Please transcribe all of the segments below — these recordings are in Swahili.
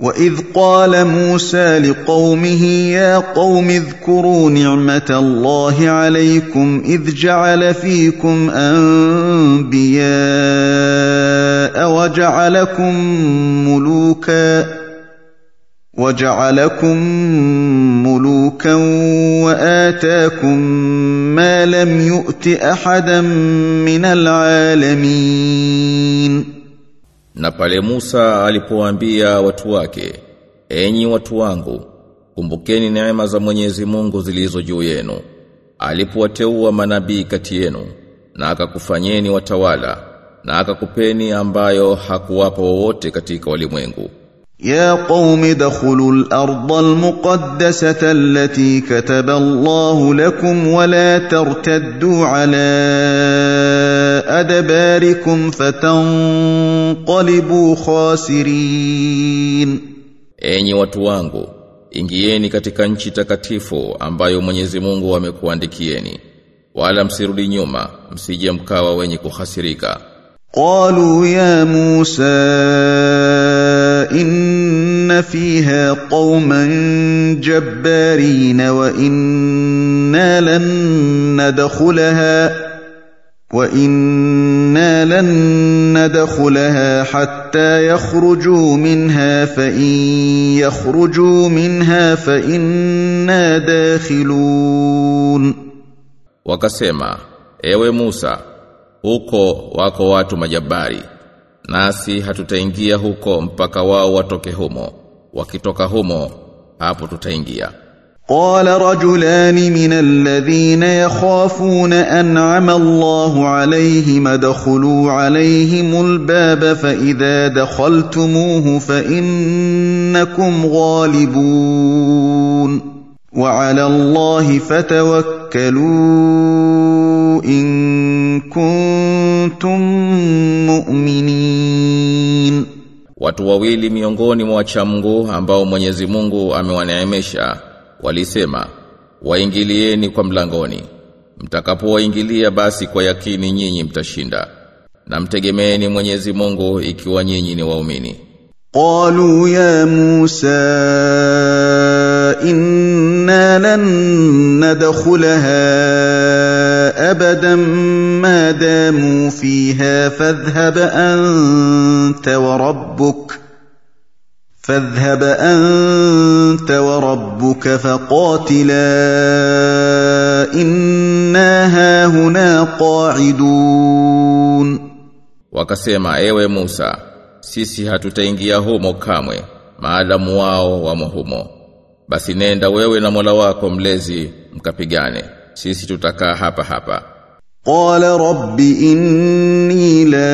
واذ قال موسى لقومه يا قوم اذكروا نعمه الله عليكم اذ جعل فيكم انبياء وجعلكم ملوكا وجعلكم ملوكا واتاكم ما لم يؤت احدا من العالمين Na pale Musa alipowaambia watu wake, enyi watu wangu, kumbukeni neema za Mwenyezi Mungu zilizo juu yenu. Alipowateua manabii kati yenu na akakufanyeni watawala na akakupeni ambayo hakuwapa wowote katika walimwengu. يا قوم ادخلوا الارض المقدسه التي كتب الله لكم ولا ترتدوا على ادباركم فتنقلبوا خاسرين Enyi watu wangu, ingieni katika nchi takatifu ambayo Mwenyezi Mungu amekuandikieni. Wala msirudi nyuma, msije mkawa wenye kuhasirika. قالوا يا موسى ان فيها قوما جبارين وانا لن ندخلها وانا لن ندخلها حتى يخرجوا منها فان يخرجوا منها فانا داخلون Wakasema, ewe Musa, huko wako watu majabari, nasi hatutaingia huko mpaka wao watoke humo. Wakitoka humo, hapo tutaingia. قال رجلان من الذين يخافون انعم الله عليهم ادخلوا عليهم الباب فاذا دخلتموه فانكم غالبون وعلى الله فتوكلوا ان كنتم مؤمنين Watu wawili miongoni mwa wachamungu ambao Mwenyezi Mungu amewaneemesha walisema waingilieni kwa mlangoni. Mtakapowaingilia basi kwa yakini nyinyi mtashinda. Na mtegemeeni Mwenyezi Mungu ikiwa nyinyi ni waumini. Qalu ya Musa inna lan nadkhulaha ابدا ما داموا فيها فاذهب انت وربك فاذهب انت وربك فقاتلا انا هاهنا قاعدون wakasema ewe Musa sisi hatutaingia humo kamwe maadamu wao wamo humo basi nenda wewe na Mola wako mlezi mkapigane sisi tutakaa hapa hapa. Qala rabbi inni la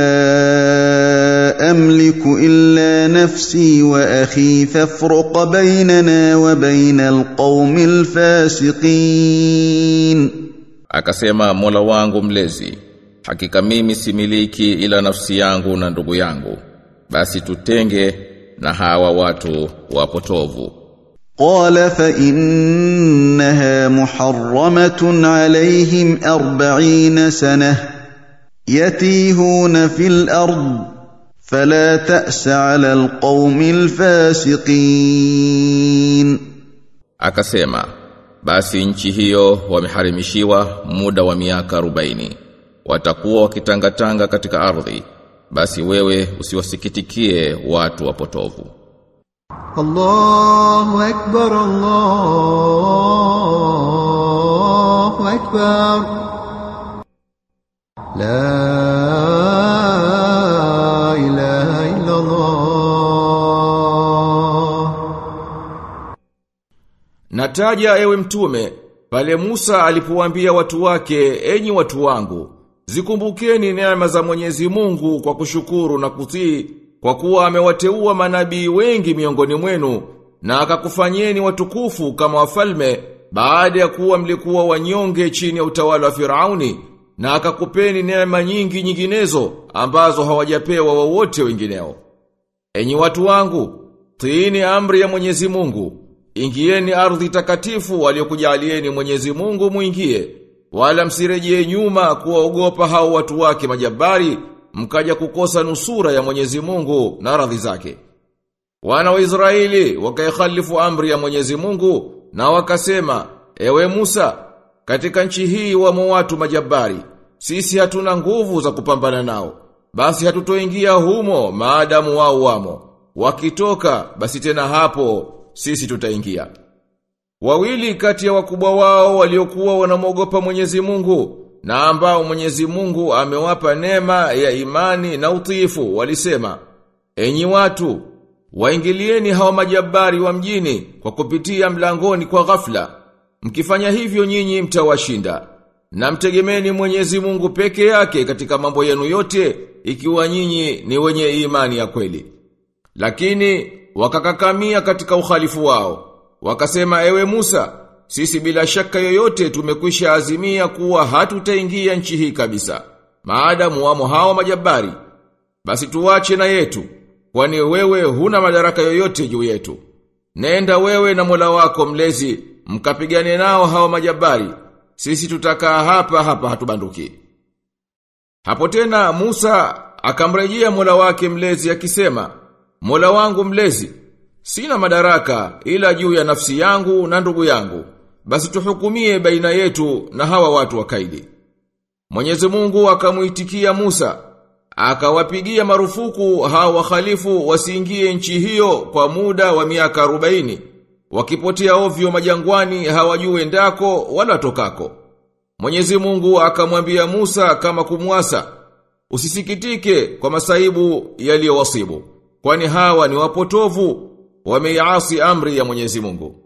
amliku illa nafsi wa akhi fafruq bainana wa bainal qaumil alfasiqin. Akasema mola wangu mlezi hakika mimi similiki ila nafsi yangu na ndugu yangu. Basi tutenge na hawa watu wapotovu. قال فانها محرمه عليهم اربعين سنه يتيهون في الارض فلا تاس على القوم الفاسقين akasema basi nchi hiyo wameharimishiwa muda wa miaka 40 watakuwa wakitangatanga katika ardhi basi wewe usiwasikitikie watu wapotovu الله أكبر الله أكبر لا إله إلا الله Nataja ewe mtume, pale Musa alipowaambia watu wake, enyi watu wangu, zikumbukeni neema za Mwenyezi Mungu kwa kushukuru na kutii, kwa kuwa amewateua manabii wengi miongoni mwenu, na akakufanyeni watukufu kama wafalme, baada ya kuwa mlikuwa wanyonge chini ya utawala wa Firauni, na akakupeni neema nyingi nyinginezo, ambazo hawajapewa wowote wengineo. Enyi watu wangu, tiini amri ya Mwenyezi Mungu. Ingieni ardhi takatifu aliyokujalieni Mwenyezi Mungu muingie. Wala msirejee nyuma kuwaogopa hao watu wake majabari, mkaja kukosa nusura ya Mwenyezi Mungu na radhi zake. Wana wa Israeli wakaikhalifu amri ya Mwenyezi Mungu na wakasema, "Ewe Musa, katika nchi hii wamo watu majabari. Sisi hatuna nguvu za kupambana nao. Basi hatutoingia humo maadamu wao wamo. Wakitoka basi tena hapo sisi tutaingia." Wawili kati ya wakubwa wao waliokuwa wanamwogopa Mwenyezi Mungu na ambao Mwenyezi Mungu amewapa nema ya imani na utiifu walisema, "Enyi watu, waingilieni hawa majabari wa mjini kwa kupitia mlangoni kwa ghafla. Mkifanya hivyo nyinyi mtawashinda. Na mtegemeni Mwenyezi Mungu peke yake katika mambo yenu yote ikiwa nyinyi ni wenye imani ya kweli." Lakini wakakakamia katika uhalifu wao. Wakasema ewe Musa, sisi bila shaka yoyote tumekwisha azimia kuwa hatutaingia nchi hii kabisa. Maadamu wamo hawa majabari, basi tuwache na yetu, kwani wewe huna madaraka yoyote juu yetu. Nenda wewe na Mola wako mlezi, mkapigane nao hawa majabari. Sisi tutakaa hapa hapa hatubanduki. Hapo tena Musa akamrejea Mola wake mlezi akisema, Mola wangu mlezi, Sina madaraka ila juu ya nafsi yangu na ndugu yangu. Basi tuhukumie baina yetu na hawa watu wakaidi. Mwenyezi Mungu akamuitikia Musa, akawapigia marufuku hawa wakhalifu wasiingie nchi hiyo kwa muda wa miaka 40. Wakipotea ovyo majangwani hawajue ndako wala tokako. Mwenyezi Mungu akamwambia Musa kama kumwasa, usisikitike kwa masaibu yaliyowasibu, kwani hawa ni wapotovu wameiasi amri ya Mwenyezi Mungu.